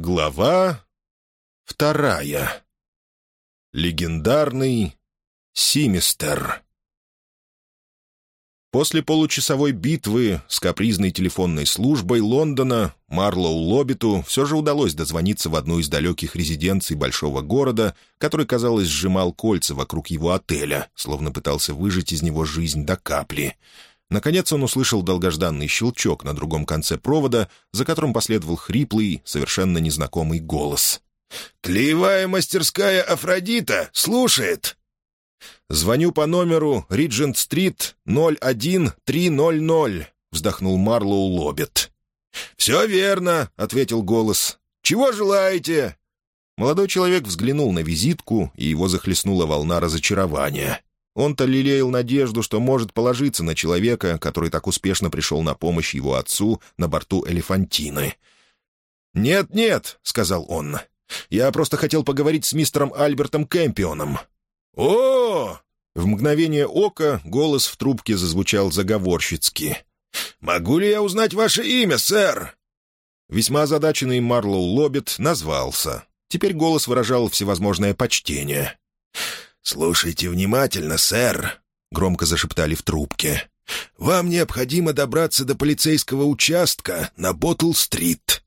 Глава вторая. Легендарный Симистер. После получасовой битвы с капризной телефонной службой Лондона Марлоу Лоббиту все же удалось дозвониться в одну из далеких резиденций большого города, который, казалось, сжимал кольца вокруг его отеля, словно пытался выжать из него жизнь до капли — Наконец он услышал долгожданный щелчок на другом конце провода, за которым последовал хриплый, совершенно незнакомый голос. «Клеевая мастерская Афродита слушает!» «Звоню по номеру Риджент-стрит 01300», — вздохнул Марлоу Лоббит. «Все верно», — ответил голос. «Чего желаете?» Молодой человек взглянул на визитку, и его захлестнула волна разочарования. Он-то лелеял надежду, что может положиться на человека, который так успешно пришел на помощь его отцу на борту «Элефантины». «Нет-нет», — сказал он, — «я просто хотел поговорить с мистером Альбертом Кэмпионом». «О!» В мгновение ока голос в трубке зазвучал заговорщицки. «Могу ли я узнать ваше имя, сэр?» Весьма озадаченный Марлоу Лоббит назвался. Теперь голос выражал всевозможное почтение. «Слушайте внимательно, сэр», — громко зашептали в трубке. «Вам необходимо добраться до полицейского участка на Боттл-стрит.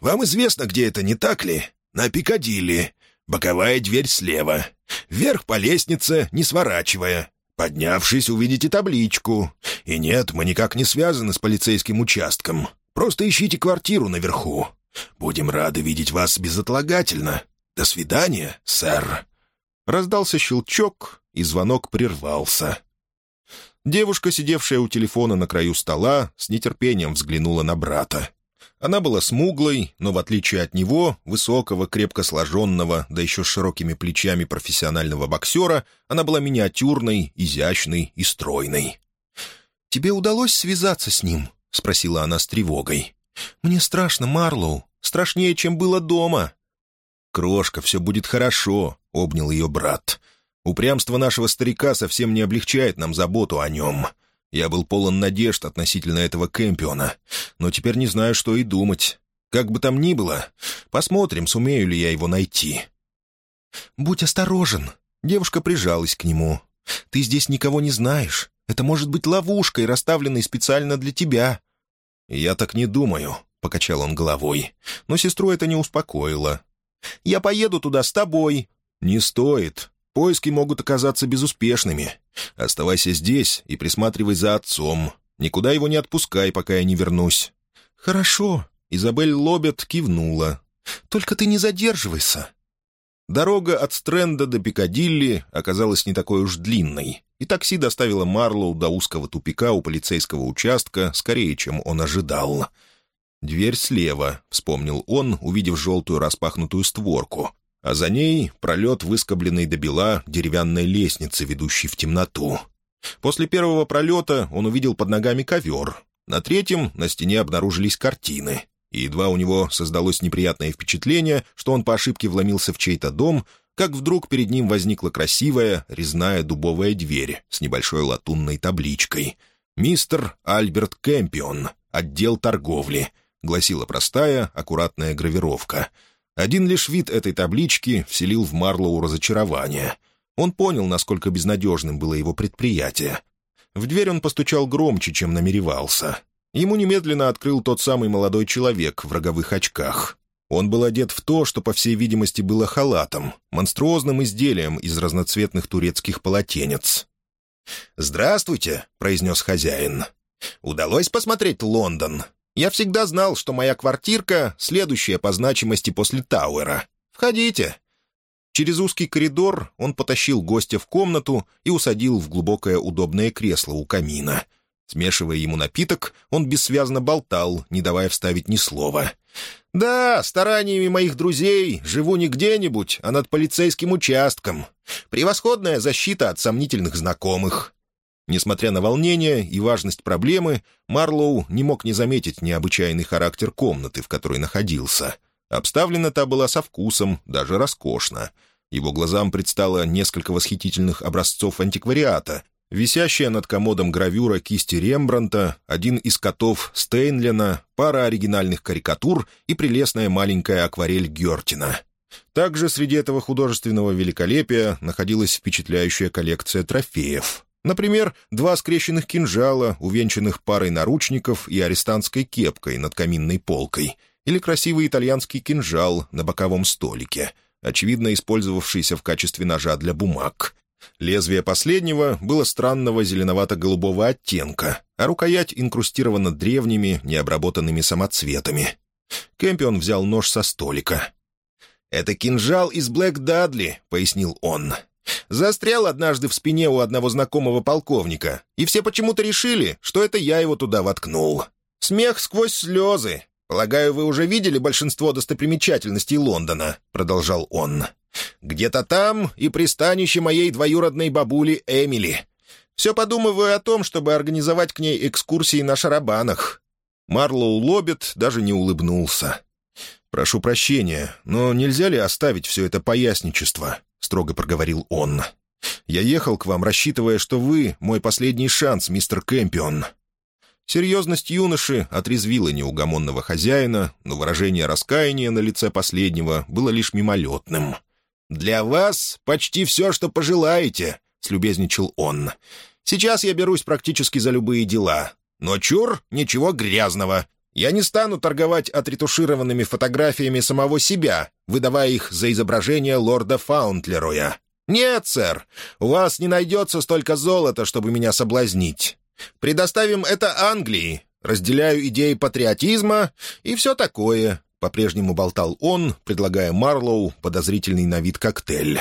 Вам известно, где это, не так ли? На Пикадилли. Боковая дверь слева. Вверх по лестнице, не сворачивая. Поднявшись, увидите табличку. И нет, мы никак не связаны с полицейским участком. Просто ищите квартиру наверху. Будем рады видеть вас безотлагательно. До свидания, сэр». Раздался щелчок, и звонок прервался. Девушка, сидевшая у телефона на краю стола, с нетерпением взглянула на брата. Она была смуглой, но, в отличие от него, высокого, крепко сложенного, да еще с широкими плечами профессионального боксера, она была миниатюрной, изящной и стройной. «Тебе удалось связаться с ним?» — спросила она с тревогой. «Мне страшно, Марлоу. Страшнее, чем было дома». «Крошка, все будет хорошо», — обнял ее брат. «Упрямство нашего старика совсем не облегчает нам заботу о нем. Я был полон надежд относительно этого Кэмпиона, но теперь не знаю, что и думать. Как бы там ни было, посмотрим, сумею ли я его найти». «Будь осторожен», — девушка прижалась к нему. «Ты здесь никого не знаешь. Это может быть ловушкой, расставленной специально для тебя». «Я так не думаю», — покачал он головой. Но сестру это не успокоило. Я поеду туда с тобой». «Не стоит. Поиски могут оказаться безуспешными. Оставайся здесь и присматривай за отцом. Никуда его не отпускай, пока я не вернусь». «Хорошо», — Изабель Лобет кивнула. «Только ты не задерживайся». Дорога от Стрэнда до Пикадилли оказалась не такой уж длинной, и такси доставило Марлоу до узкого тупика у полицейского участка скорее, чем он ожидал. «Дверь слева», — вспомнил он, увидев желтую распахнутую створку, а за ней пролет выскобленный до бела деревянной лестницы, ведущей в темноту. После первого пролета он увидел под ногами ковер. На третьем на стене обнаружились картины. И едва у него создалось неприятное впечатление, что он по ошибке вломился в чей-то дом, как вдруг перед ним возникла красивая резная дубовая дверь с небольшой латунной табличкой. «Мистер Альберт Кэмпион. Отдел торговли гласила простая, аккуратная гравировка. Один лишь вид этой таблички вселил в Марлоу разочарование. Он понял, насколько безнадежным было его предприятие. В дверь он постучал громче, чем намеревался. Ему немедленно открыл тот самый молодой человек в роговых очках. Он был одет в то, что, по всей видимости, было халатом, монструозным изделием из разноцветных турецких полотенец. «Здравствуйте», — произнес хозяин. «Удалось посмотреть Лондон?» Я всегда знал, что моя квартирка — следующая по значимости после Тауэра. Входите». Через узкий коридор он потащил гостя в комнату и усадил в глубокое удобное кресло у камина. Смешивая ему напиток, он бессвязно болтал, не давая вставить ни слова. «Да, стараниями моих друзей живу не где-нибудь, а над полицейским участком. Превосходная защита от сомнительных знакомых. Несмотря на волнение и важность проблемы, Марлоу не мог не заметить необычайный характер комнаты, в которой находился. Обставлена та была со вкусом, даже роскошно. Его глазам предстало несколько восхитительных образцов антиквариата, висящая над комодом гравюра кисти Рембранта, один из котов Стейнлена, пара оригинальных карикатур и прелестная маленькая акварель Гертина. Также среди этого художественного великолепия находилась впечатляющая коллекция трофеев. Например, два скрещенных кинжала, увенчанных парой наручников и арестантской кепкой над каминной полкой, или красивый итальянский кинжал на боковом столике, очевидно использовавшийся в качестве ножа для бумаг. Лезвие последнего было странного зеленовато-голубого оттенка, а рукоять инкрустирована древними, необработанными самоцветами. Кэмпион взял нож со столика. «Это кинжал из Блэк Дадли», — пояснил он. «Застрял однажды в спине у одного знакомого полковника, и все почему-то решили, что это я его туда воткнул. Смех сквозь слезы. Полагаю, вы уже видели большинство достопримечательностей Лондона», — продолжал он. Где-то там и пристанище моей двоюродной бабули Эмили. Все подумываю о том, чтобы организовать к ней экскурсии на шарабанах». Марлоу Лоббит даже не улыбнулся. «Прошу прощения, но нельзя ли оставить все это поясничество?» — строго проговорил он. «Я ехал к вам, рассчитывая, что вы — мой последний шанс, мистер Кэмпион». Серьезность юноши отрезвила неугомонного хозяина, но выражение раскаяния на лице последнего было лишь мимолетным — «Для вас почти все, что пожелаете», — слюбезничал он. «Сейчас я берусь практически за любые дела. Но чур, ничего грязного. Я не стану торговать отретушированными фотографиями самого себя, выдавая их за изображение лорда Фаунтлероя. Нет, сэр, у вас не найдется столько золота, чтобы меня соблазнить. Предоставим это Англии. Разделяю идеи патриотизма и все такое. По-прежнему болтал он, предлагая Марлоу подозрительный на вид коктейль.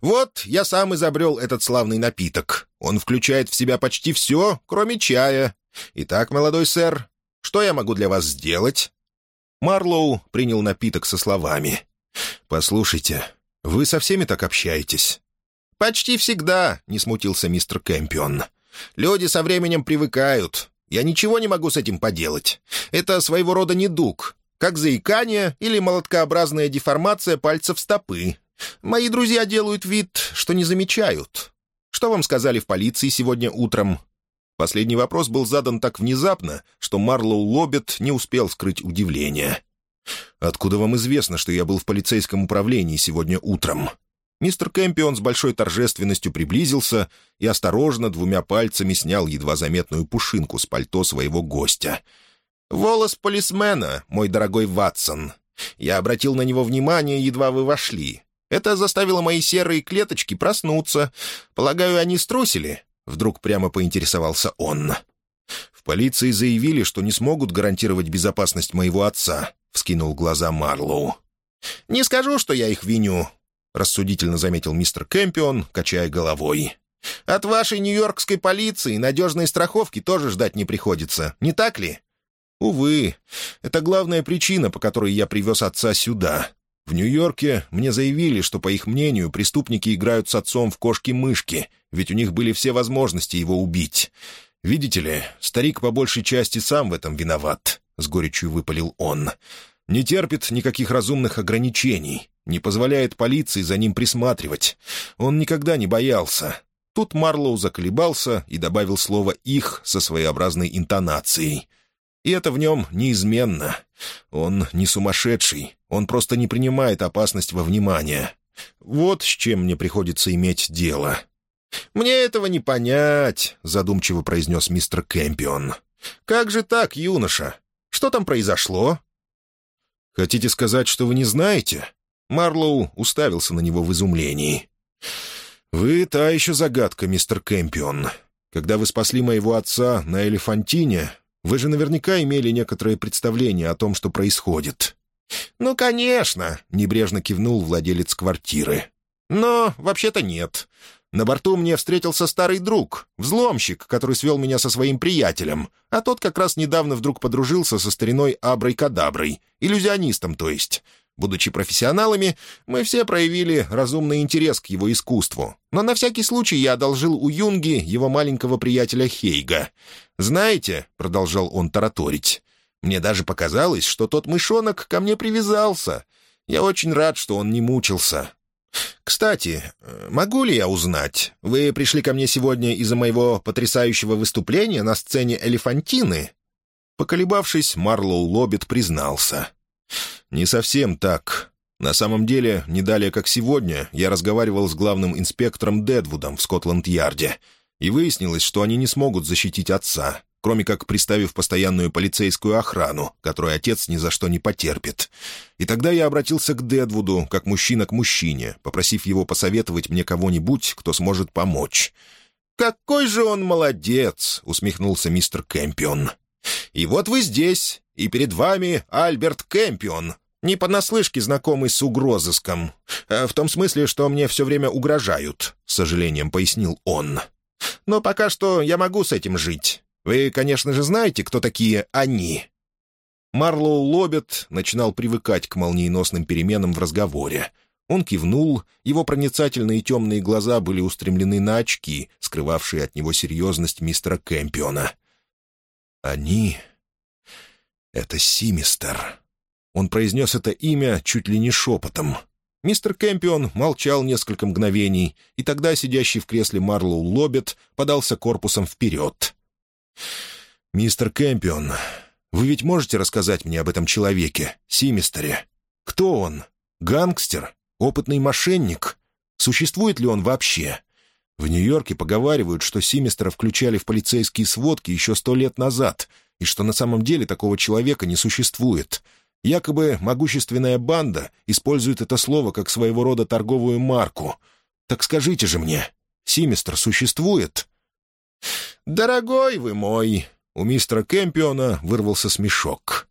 «Вот, я сам изобрел этот славный напиток. Он включает в себя почти все, кроме чая. Итак, молодой сэр, что я могу для вас сделать?» Марлоу принял напиток со словами. «Послушайте, вы со всеми так общаетесь?» «Почти всегда», — не смутился мистер Кэмпион. «Люди со временем привыкают. Я ничего не могу с этим поделать. Это своего рода недуг как заикание или молоткообразная деформация пальцев стопы. Мои друзья делают вид, что не замечают. Что вам сказали в полиции сегодня утром?» Последний вопрос был задан так внезапно, что Марлоу Лоббит не успел скрыть удивление. «Откуда вам известно, что я был в полицейском управлении сегодня утром?» Мистер Кэмпион с большой торжественностью приблизился и осторожно двумя пальцами снял едва заметную пушинку с пальто своего гостя — «Волос полисмена, мой дорогой Ватсон. Я обратил на него внимание, едва вы вошли. Это заставило мои серые клеточки проснуться. Полагаю, они струсили?» Вдруг прямо поинтересовался он. «В полиции заявили, что не смогут гарантировать безопасность моего отца», — вскинул глаза Марлоу. «Не скажу, что я их виню», — рассудительно заметил мистер Кэмпион, качая головой. «От вашей нью-йоркской полиции надежной страховки тоже ждать не приходится, не так ли? Увы, это главная причина, по которой я привез отца сюда. В Нью-Йорке мне заявили, что, по их мнению, преступники играют с отцом в кошки-мышки, ведь у них были все возможности его убить. Видите ли, старик по большей части сам в этом виноват, — с горечью выпалил он. Не терпит никаких разумных ограничений, не позволяет полиции за ним присматривать. Он никогда не боялся. Тут Марлоу заколебался и добавил слово «их» со своеобразной интонацией — и это в нем неизменно. Он не сумасшедший, он просто не принимает опасность во внимание. Вот с чем мне приходится иметь дело». «Мне этого не понять», — задумчиво произнес мистер Кэмпион. «Как же так, юноша? Что там произошло?» «Хотите сказать, что вы не знаете?» Марлоу уставился на него в изумлении. «Вы та еще загадка, мистер Кэмпион. Когда вы спасли моего отца на Элефантине, вы же наверняка имели некоторое представление о том, что происходит». «Ну, конечно», — небрежно кивнул владелец квартиры. «Но вообще-то нет. На борту мне встретился старый друг, взломщик, который свел меня со своим приятелем, а тот как раз недавно вдруг подружился со стариной Аброй-Кадаброй, иллюзионистом, то есть. Будучи профессионалами, мы все проявили разумный интерес к его искусству. Но на всякий случай я одолжил у Юнги его маленького приятеля Хейга. «Знаете», — продолжал он тараторить, — «мне даже показалось, что тот мышонок ко мне привязался. Я очень рад, что он не мучился. Кстати, могу ли я узнать, вы пришли ко мне сегодня из-за моего потрясающего выступления на сцене «Элефантины»?» Поколебавшись, Марлоу Лоббит признался. «Не совсем так. На самом деле, не далее как сегодня, я разговаривал с главным инспектором Дедвудом в Скотланд-Ярде, и выяснилось, что они не смогут защитить отца, кроме как приставив постоянную полицейскую охрану, которую отец ни за что не потерпит. И тогда я обратился к Дедвуду, как мужчина к мужчине, попросив его посоветовать мне кого-нибудь, кто сможет помочь. «Какой же он молодец!» — усмехнулся мистер Кэмпион. «И вот вы здесь, и перед вами Альберт Кэмпион, не понаслышке знакомый с угрозыском. Э, в том смысле, что мне все время угрожают», — с сожалением пояснил он. «Но пока что я могу с этим жить. Вы, конечно же, знаете, кто такие «они». Марлоу Лоббит начинал привыкать к молниеносным переменам в разговоре. Он кивнул, его проницательные темные глаза были устремлены на очки, скрывавшие от него серьезность мистера Кэмпиона. «Они — это Симистер». Он произнес это имя чуть ли не шепотом. Мистер Кэмпион молчал несколько мгновений, и тогда сидящий в кресле Марлоу Лоббит подался корпусом вперед. «Мистер Кэмпион, вы ведь можете рассказать мне об этом человеке, Симистере? Кто он? Гангстер? Опытный мошенник? Существует ли он вообще?» В Нью-Йорке поговаривают, что Симистера включали в полицейские сводки еще сто лет назад, и что на самом деле такого человека не существует — Якобы могущественная банда использует это слово как своего рода торговую марку. Так скажите же мне, Симестр существует?» «Дорогой вы мой!» — у мистера Кэмпиона вырвался смешок.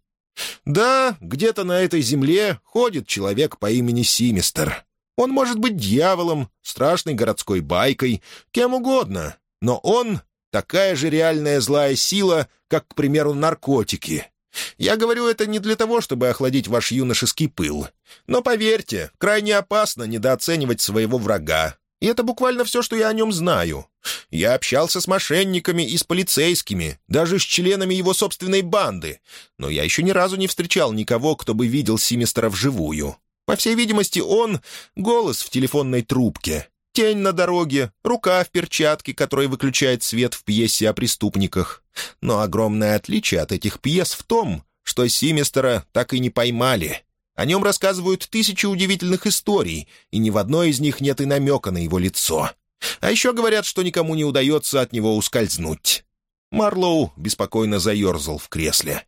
«Да, где-то на этой земле ходит человек по имени Симестр. Он может быть дьяволом, страшной городской байкой, кем угодно, но он — такая же реальная злая сила, как, к примеру, наркотики, я говорю это не для того, чтобы охладить ваш юношеский пыл. Но поверьте, крайне опасно недооценивать своего врага. И это буквально все, что я о нем знаю. Я общался с мошенниками и с полицейскими, даже с членами его собственной банды. Но я еще ни разу не встречал никого, кто бы видел Симистера вживую. По всей видимости, он — голос в телефонной трубке, Тень на дороге, рука в перчатке, которая выключает свет в пьесе о преступниках. Но огромное отличие от этих пьес в том, что Симестера так и не поймали. О нем рассказывают тысячи удивительных историй, и ни в одной из них нет и намека на его лицо. А еще говорят, что никому не удается от него ускользнуть. Марлоу беспокойно заерзал в кресле.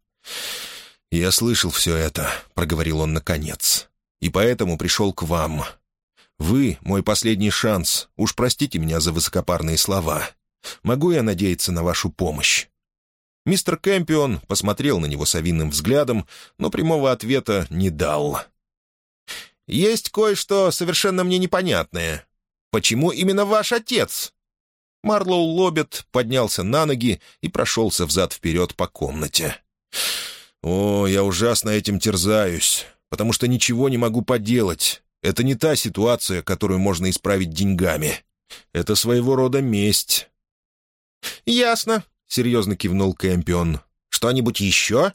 «Я слышал все это», — проговорил он наконец, — «и поэтому пришел к вам. Вы — мой последний шанс. Уж простите меня за высокопарные слова. Могу я надеяться на вашу помощь?» Мистер Кэмпион посмотрел на него совинным взглядом, но прямого ответа не дал. «Есть кое-что совершенно мне непонятное. Почему именно ваш отец?» Марлоу Лоббит поднялся на ноги и прошелся взад-вперед по комнате. «О, я ужасно этим терзаюсь, потому что ничего не могу поделать. Это не та ситуация, которую можно исправить деньгами. Это своего рода месть». «Ясно», — серьезно кивнул Кэмпион. «Что-нибудь еще?»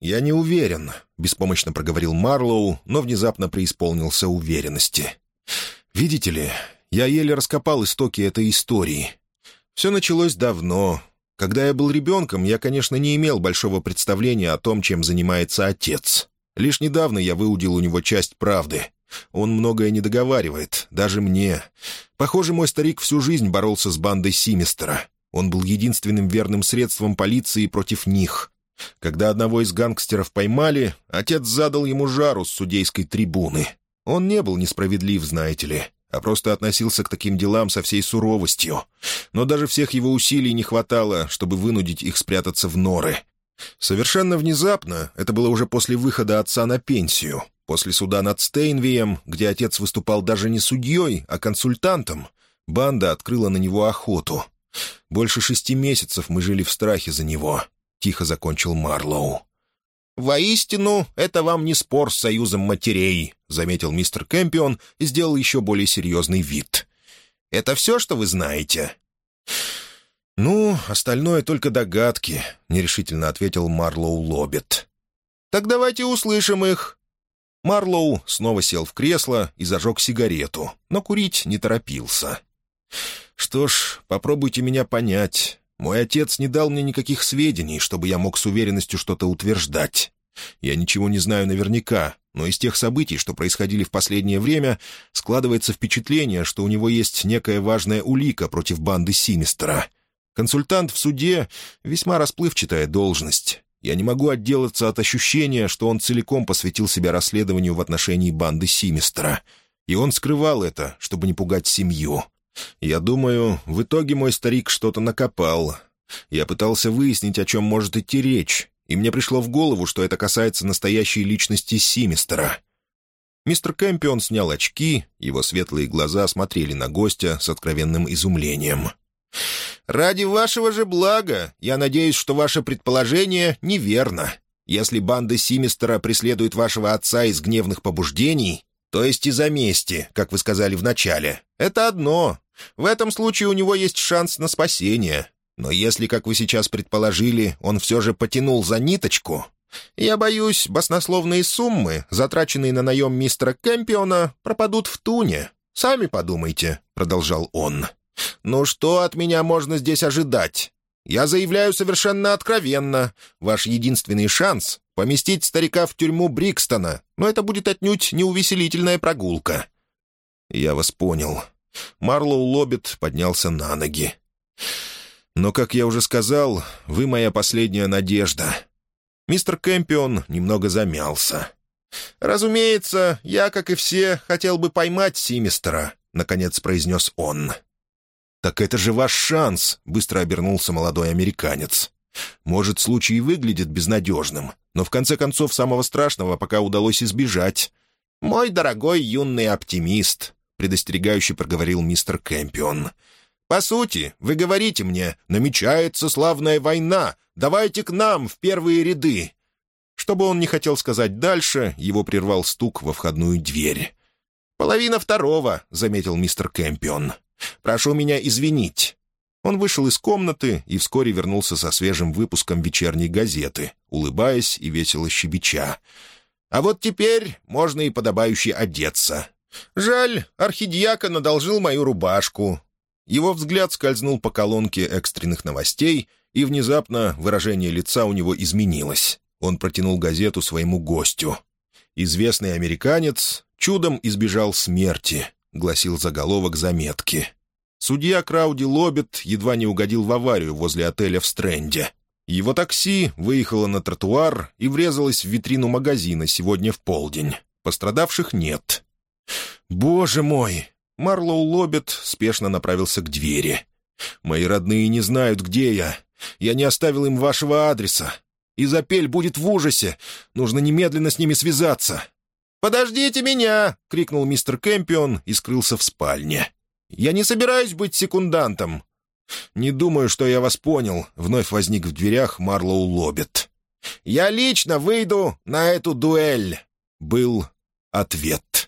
«Я не уверен», — беспомощно проговорил Марлоу, но внезапно преисполнился уверенности. «Видите ли, я еле раскопал истоки этой истории. Все началось давно. Когда я был ребенком, я, конечно, не имел большого представления о том, чем занимается отец. Лишь недавно я выудил у него часть правды. Он многое не договаривает, даже мне. Похоже, мой старик всю жизнь боролся с бандой Симистера. Он был единственным верным средством полиции против них. Когда одного из гангстеров поймали, отец задал ему жару с судейской трибуны. Он не был несправедлив, знаете ли, а просто относился к таким делам со всей суровостью. Но даже всех его усилий не хватало, чтобы вынудить их спрятаться в норы. Совершенно внезапно, это было уже после выхода отца на пенсию, После суда над Стейнвием, где отец выступал даже не судьей, а консультантом, банда открыла на него охоту. Больше шести месяцев мы жили в страхе за него, — тихо закончил Марлоу. «Воистину, это вам не спор с союзом матерей», — заметил мистер Кэмпион и сделал еще более серьезный вид. «Это все, что вы знаете?» «Ну, остальное только догадки», — нерешительно ответил Марлоу Лоббит. «Так давайте услышим их. Марлоу снова сел в кресло и зажег сигарету, но курить не торопился. «Что ж, попробуйте меня понять. Мой отец не дал мне никаких сведений, чтобы я мог с уверенностью что-то утверждать. Я ничего не знаю наверняка, но из тех событий, что происходили в последнее время, складывается впечатление, что у него есть некая важная улика против банды Симистера. Консультант в суде — весьма расплывчатая должность. Я не могу отделаться от ощущения, что он целиком посвятил себя расследованию в отношении банды Симистера. И он скрывал это, чтобы не пугать семью. Я думаю, в итоге мой старик что-то накопал. Я пытался выяснить, о чем может идти речь, и мне пришло в голову, что это касается настоящей личности Симистера. Мистер Кэмпион снял очки, его светлые глаза смотрели на гостя с откровенным изумлением. «Ради вашего же блага я надеюсь, что ваше предположение неверно. Если банда Симистера преследует вашего отца из гневных побуждений, то есть из-за мести, как вы сказали вначале, это одно. В этом случае у него есть шанс на спасение. Но если, как вы сейчас предположили, он все же потянул за ниточку, я боюсь, баснословные суммы, затраченные на наем мистера Кэмпиона, пропадут в туне. Сами подумайте», — продолжал он. «Ну что от меня можно здесь ожидать? Я заявляю совершенно откровенно. Ваш единственный шанс — поместить старика в тюрьму Брикстона, но это будет отнюдь неувеселительная прогулка». «Я вас понял». Марлоу Лоббит поднялся на ноги. «Но, как я уже сказал, вы моя последняя надежда». Мистер Кэмпион немного замялся. «Разумеется, я, как и все, хотел бы поймать Симистера», — наконец произнес он. «Так это же ваш шанс», — быстро обернулся молодой американец. «Может, случай выглядит безнадежным, но в конце концов самого страшного пока удалось избежать». «Мой дорогой юный оптимист», — предостерегающе проговорил мистер Кэмпион. «По сути, вы говорите мне, намечается славная война, давайте к нам в первые ряды». Что бы он не хотел сказать дальше, его прервал стук во входную дверь. «Половина второго», — заметил мистер Кэмпион. Прошу меня извинить». Он вышел из комнаты и вскоре вернулся со свежим выпуском вечерней газеты, улыбаясь и весело щебеча. «А вот теперь можно и подобающе одеться. Жаль, архидиакон одолжил мою рубашку». Его взгляд скользнул по колонке экстренных новостей, и внезапно выражение лица у него изменилось. Он протянул газету своему гостю. «Известный американец чудом избежал смерти», — гласил заголовок заметки. Судья Крауди Лоббит едва не угодил в аварию возле отеля в Стрэнде. Его такси выехало на тротуар и врезалось в витрину магазина сегодня в полдень. Пострадавших нет. «Боже мой!» Марлоу Лоббит спешно направился к двери. «Мои родные не знают, где я. Я не оставил им вашего адреса. Изапель будет в ужасе. Нужно немедленно с ними связаться». «Подождите меня!» — крикнул мистер Кэмпион и скрылся в спальне. Я не собираюсь быть секундантом». «Не думаю, что я вас понял», — вновь возник в дверях Марлоу Лоббит. «Я лично выйду на эту дуэль», — был ответ.